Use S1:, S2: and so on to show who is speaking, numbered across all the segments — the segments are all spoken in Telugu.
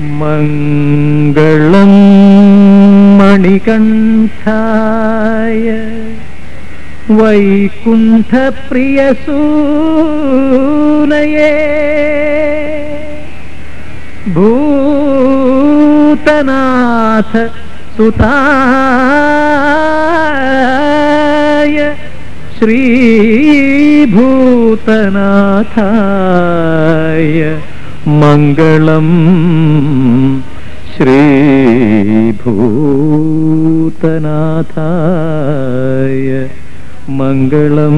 S1: मङ्गलं मणिकण्ठाय वैकुण्ठप्रियसूनये भूतनाथ सुताय श्रीभूतनाथाय മംഗളം ശ്രീഭൂതനാഥായ മംഗളം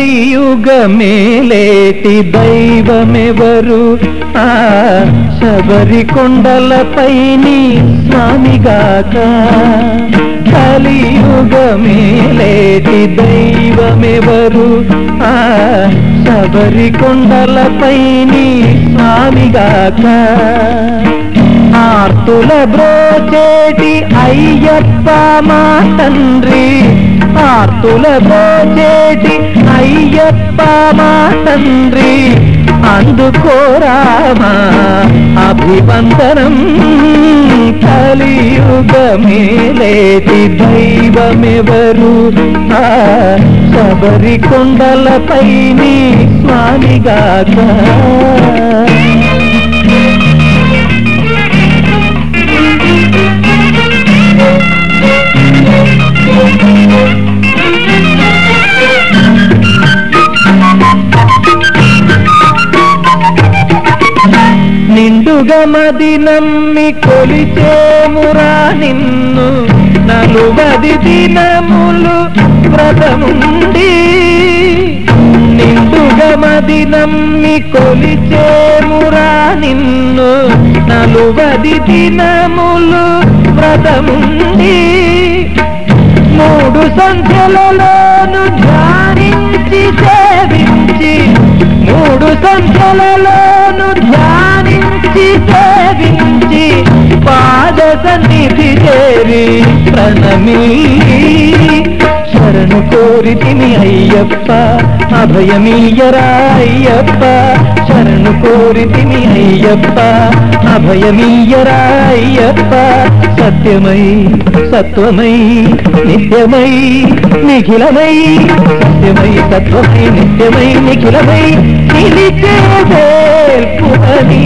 S1: కలియుగమేలేటి దైవమెవరు? ఆ శబరి కొండలపైని స్వామిగాక. కలియుగమేలేటి దైవమెవరు? ఆ శబరి కొండలపైని స్వామిగాక. ఆర్తుల బ్రోచేటి అయ్యప్ప మా తండ్రి. ఆర్తుల చేటి అయ్యప్ప మా తండ్రి. అందుకోరామా అభివందనం కలియుగమేలేటి దైవమెవరు? ఆ శబరి కొండలపైని స్వామిగాక నిండుగా మది నమ్మి కొలిచేమురా నిన్ను. నలుబది దినములు వ్రతముండి. నిండుగా మది నమ్మి కొలిచేమురా నిన్ను. నలుబది దినములు వ్రతముండి. మూడు సంఖ్యలలోను ధ్యానించి సేవించి. మూడు సంఖ్యలలో సన్నిధి చేరి ప్రణమీ. శరణు కోరి తిని అయ్యప్ప అభయమీయరా అయ్యప్ప. శరణు కోరి తిని అయ్యప్ప అభయమీయరా అయ్యప్ప. సత్యమై సత్వమై నిత్యమై నిఖిలమై సత్యమై సత్వమై నిత్యమై నిఖిలమై నిలిచే వేల్పుమని.